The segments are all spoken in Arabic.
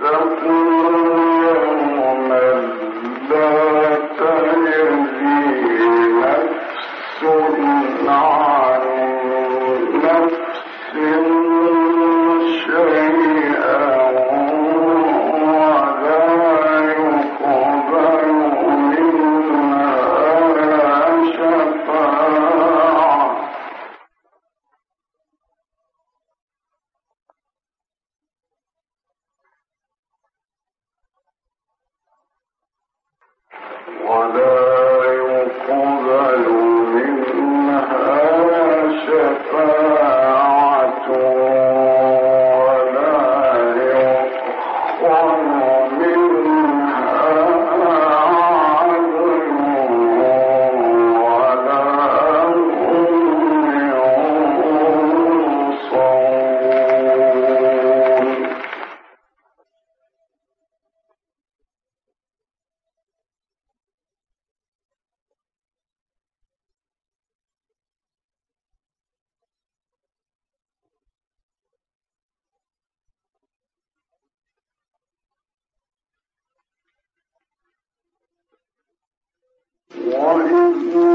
واتقوا What is the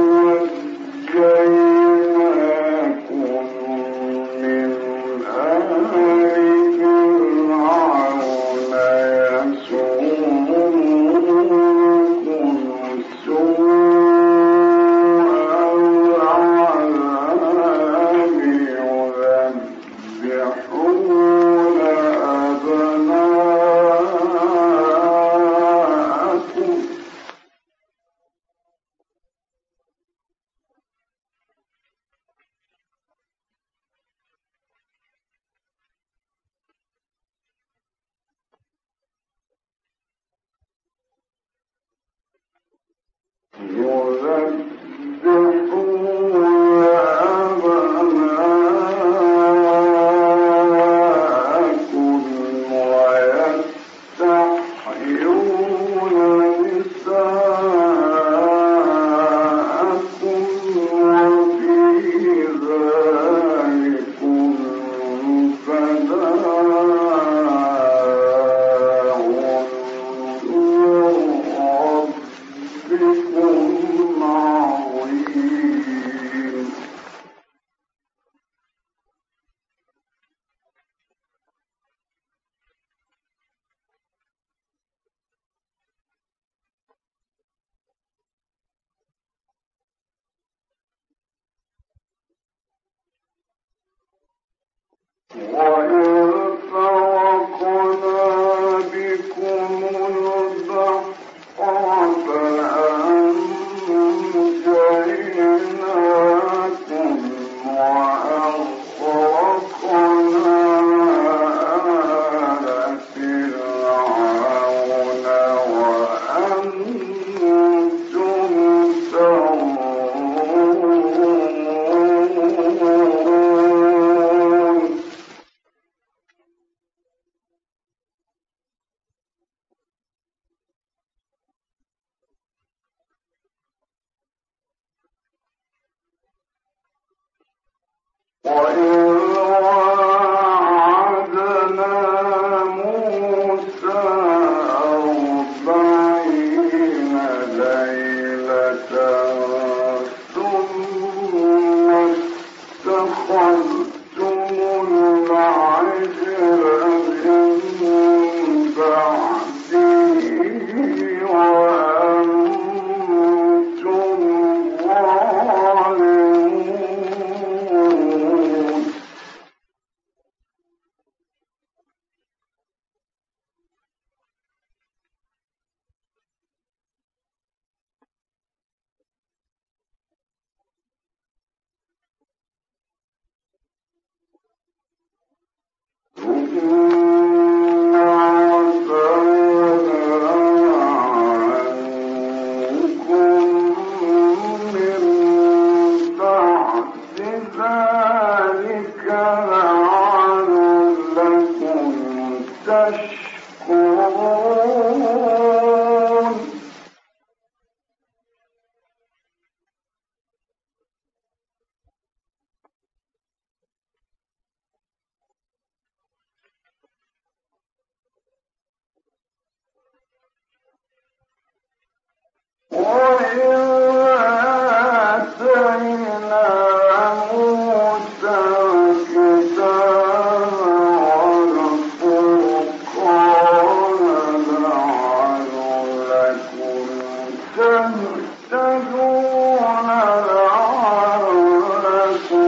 for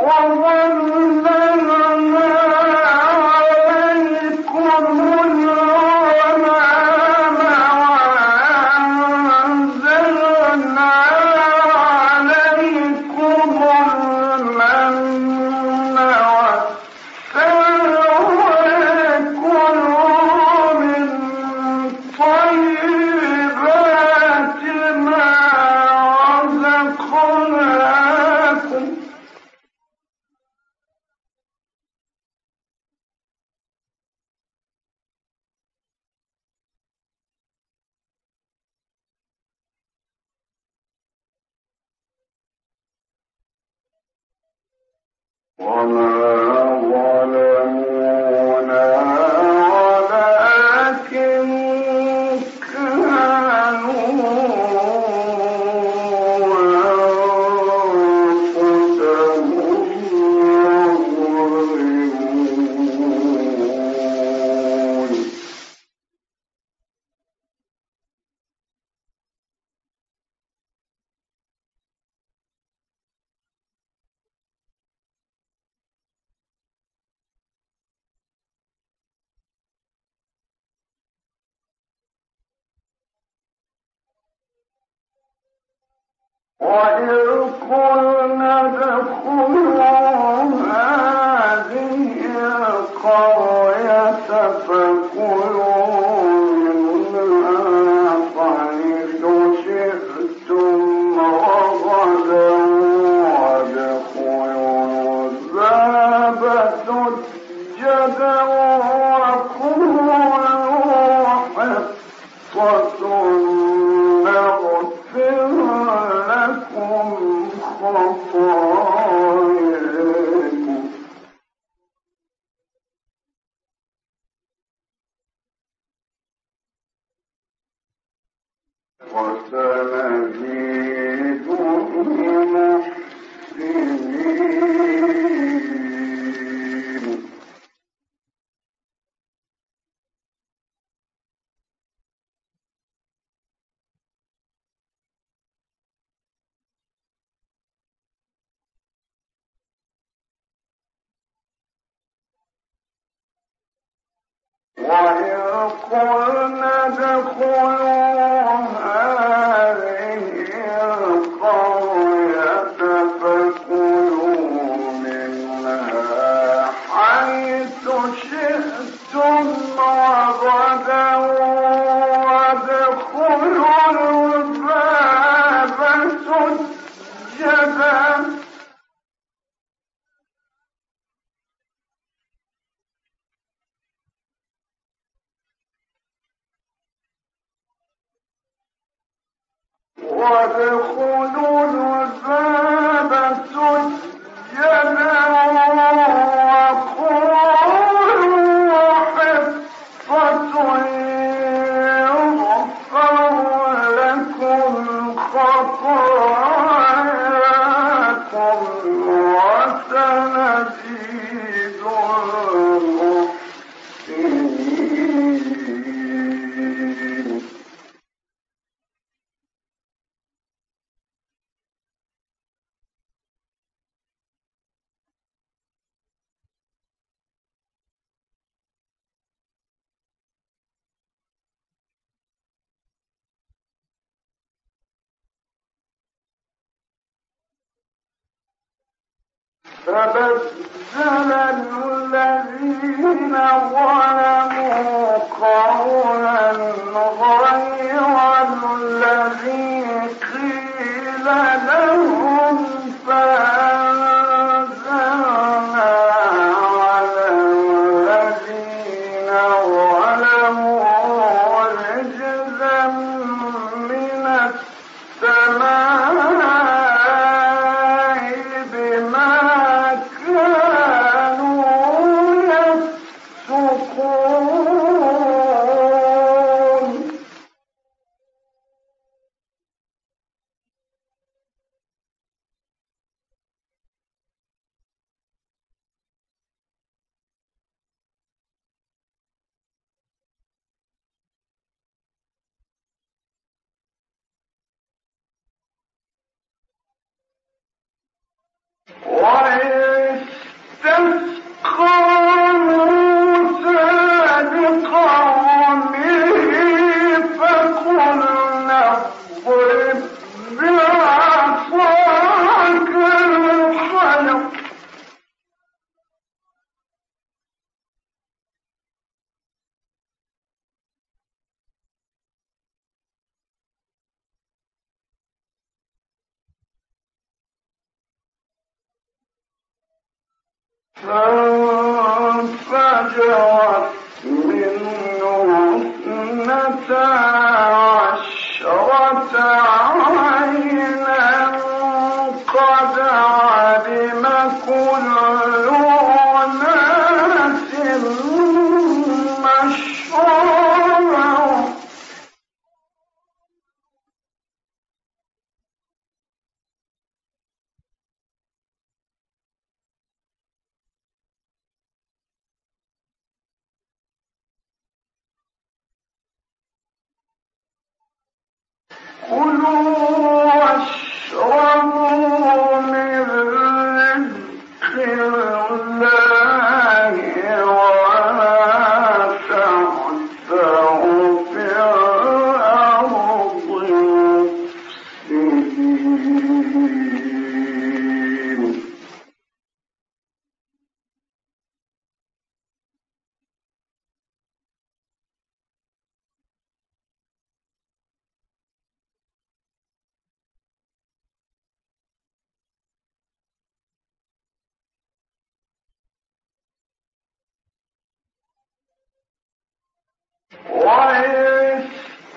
وظنوا وإذ قلنا ادخلوا فبدل الذين ظلموا قولا غير الذي قيل لهم فانفجرت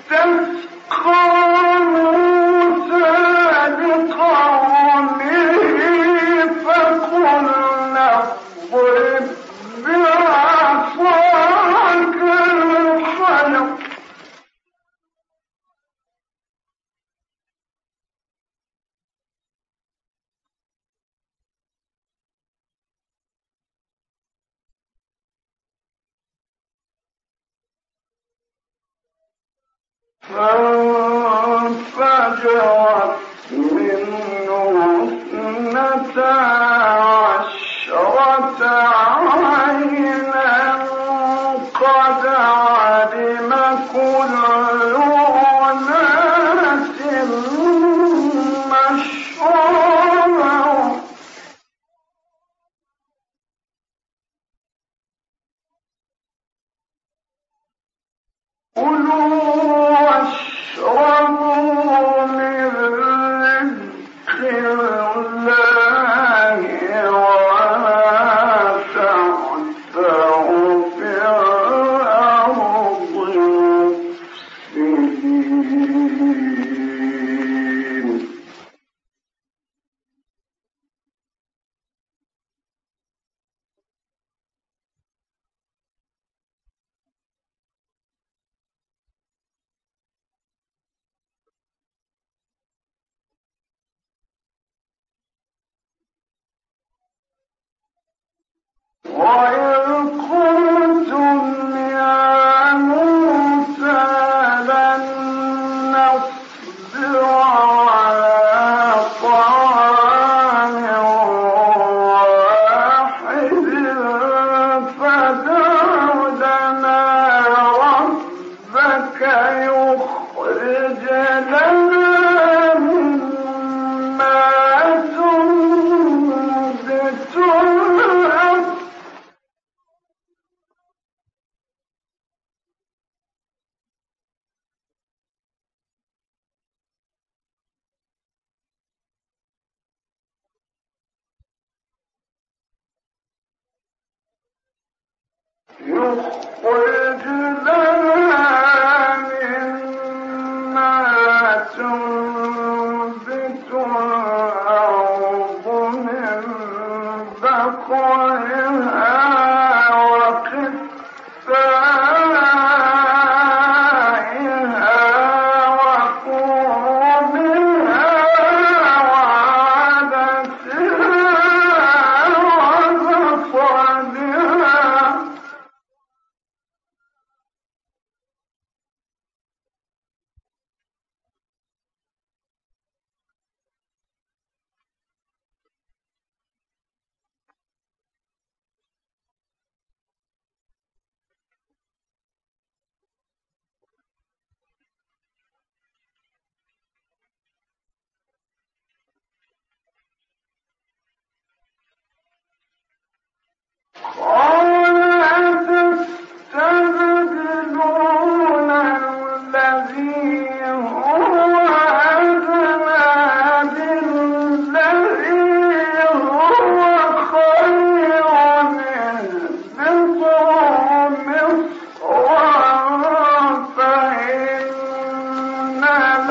self-control. فانفجرت منه اثنتا عشرة عينا قد علم كل أناس مشربا كلوا يخرج لنا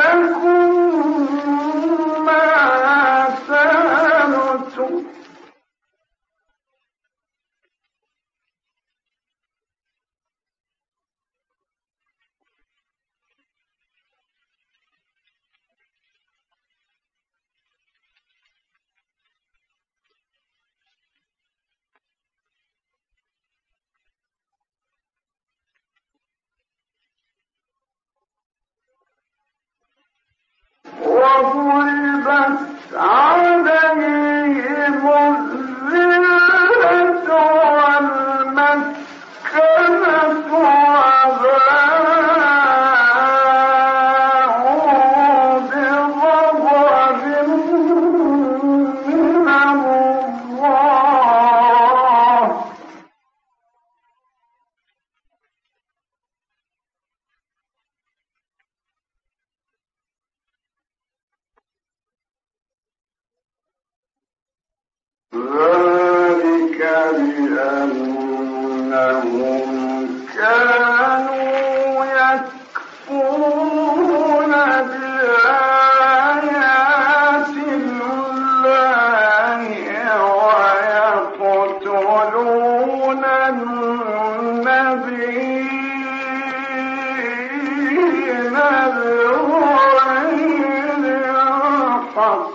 لكم النبي نبوة الحق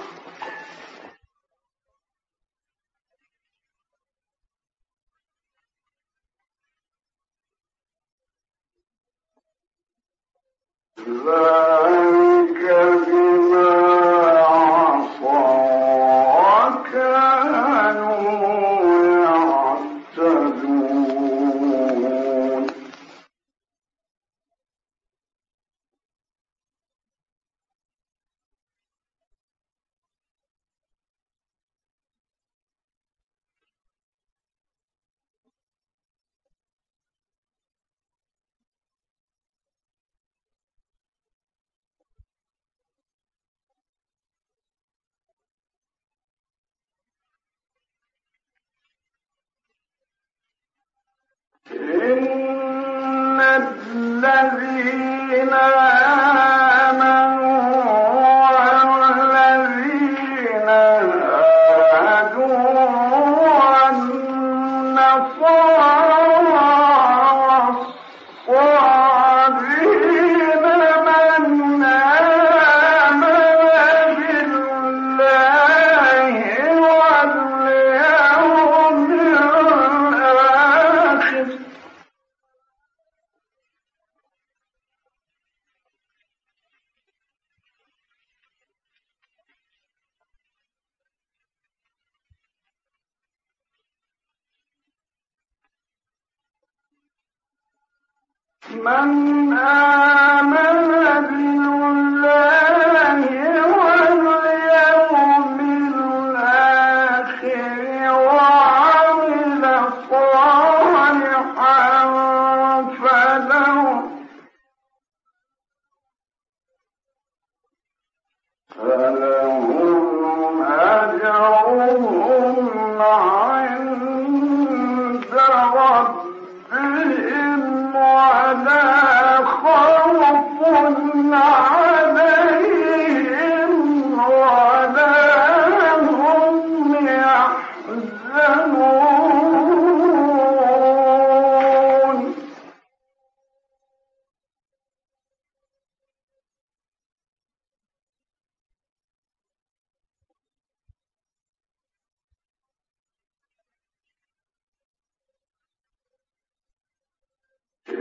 من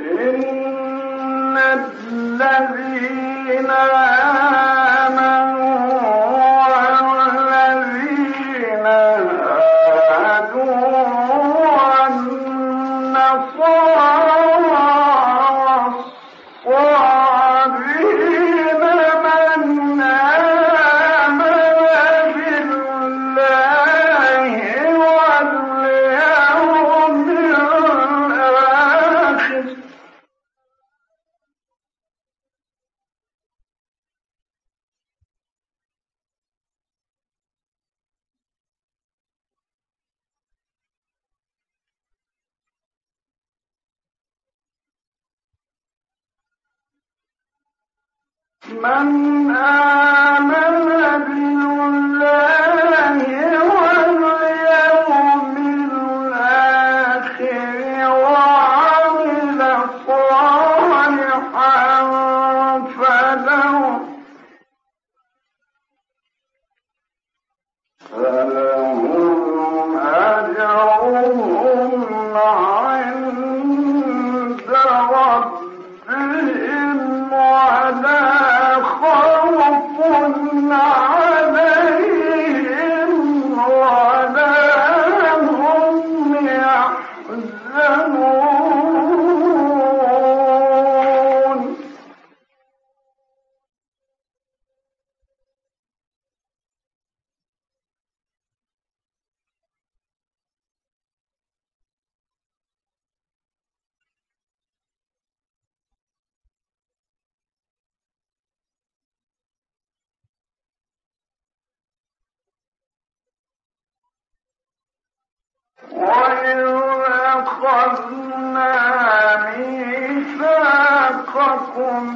المؤمنين ميثاقكم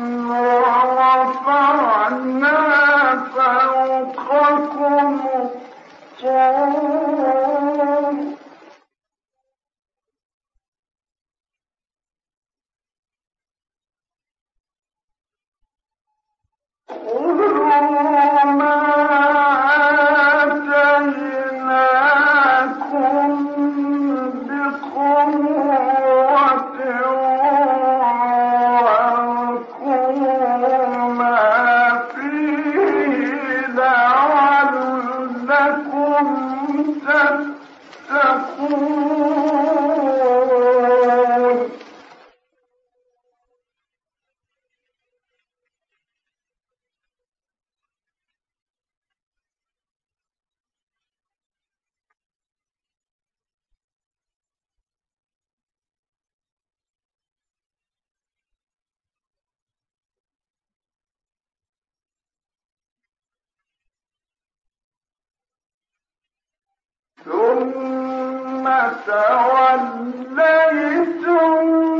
ثم توليتم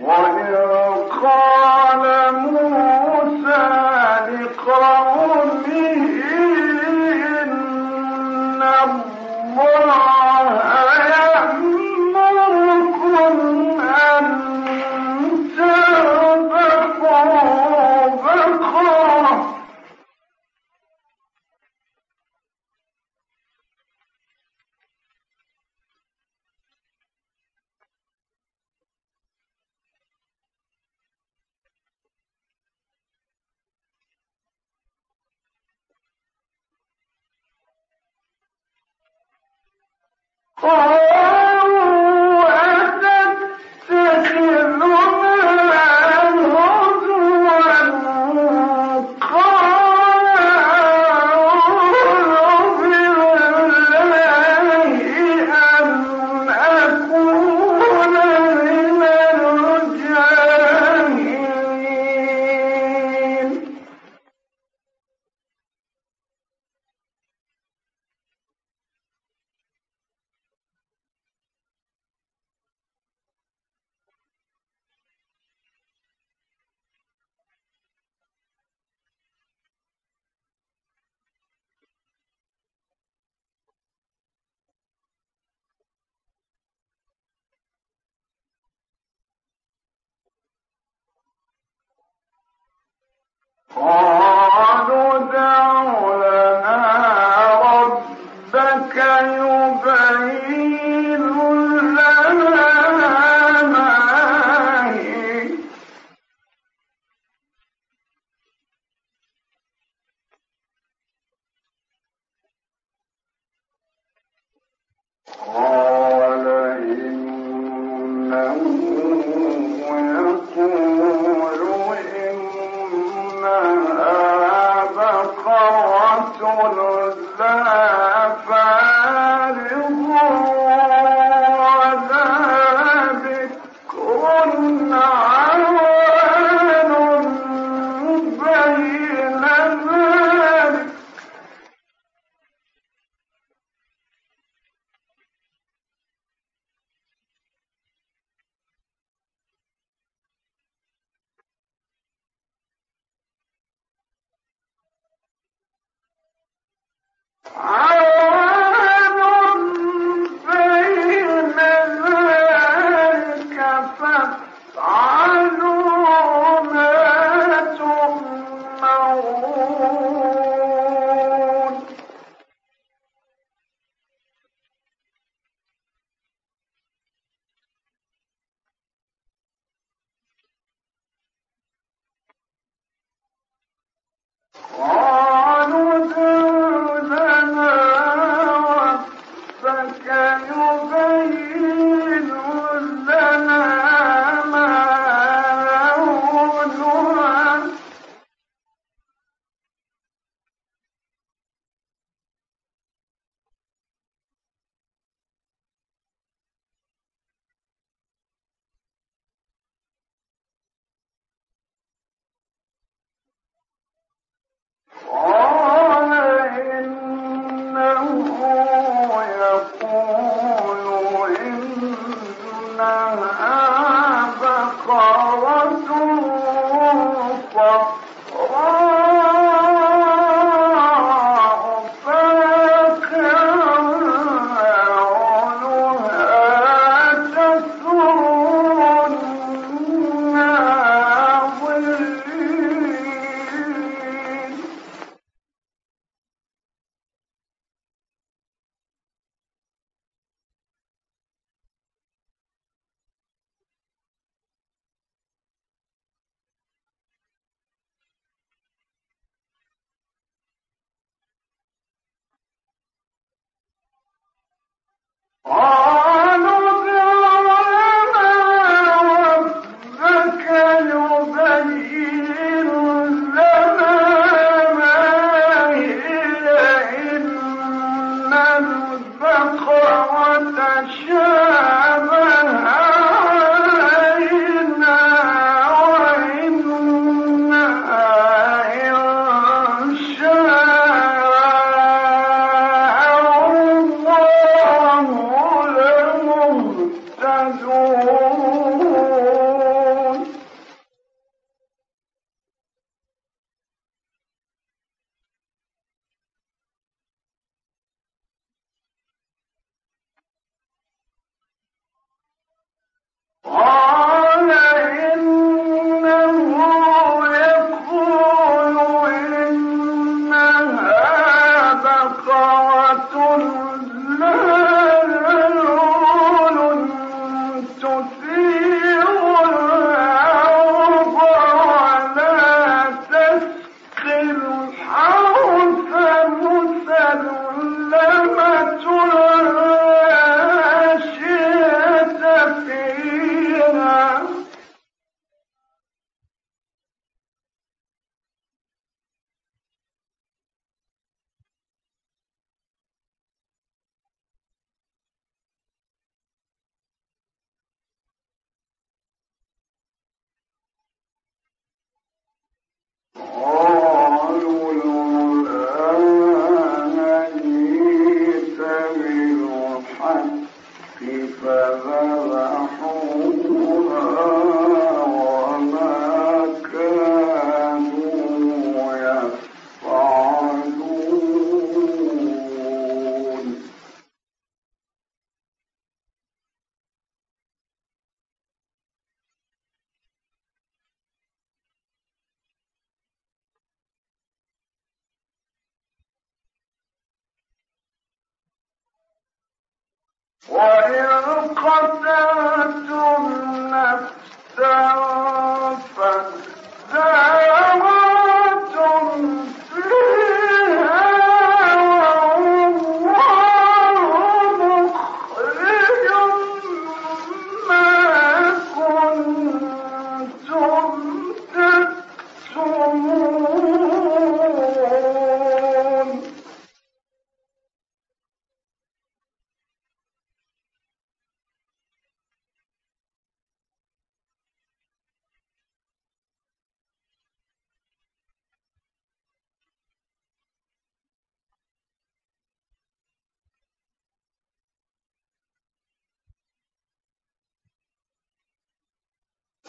وإذ قال موسى لقومه Oh! قالوا Oh!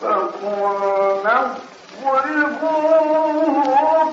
فقلنا اضربوه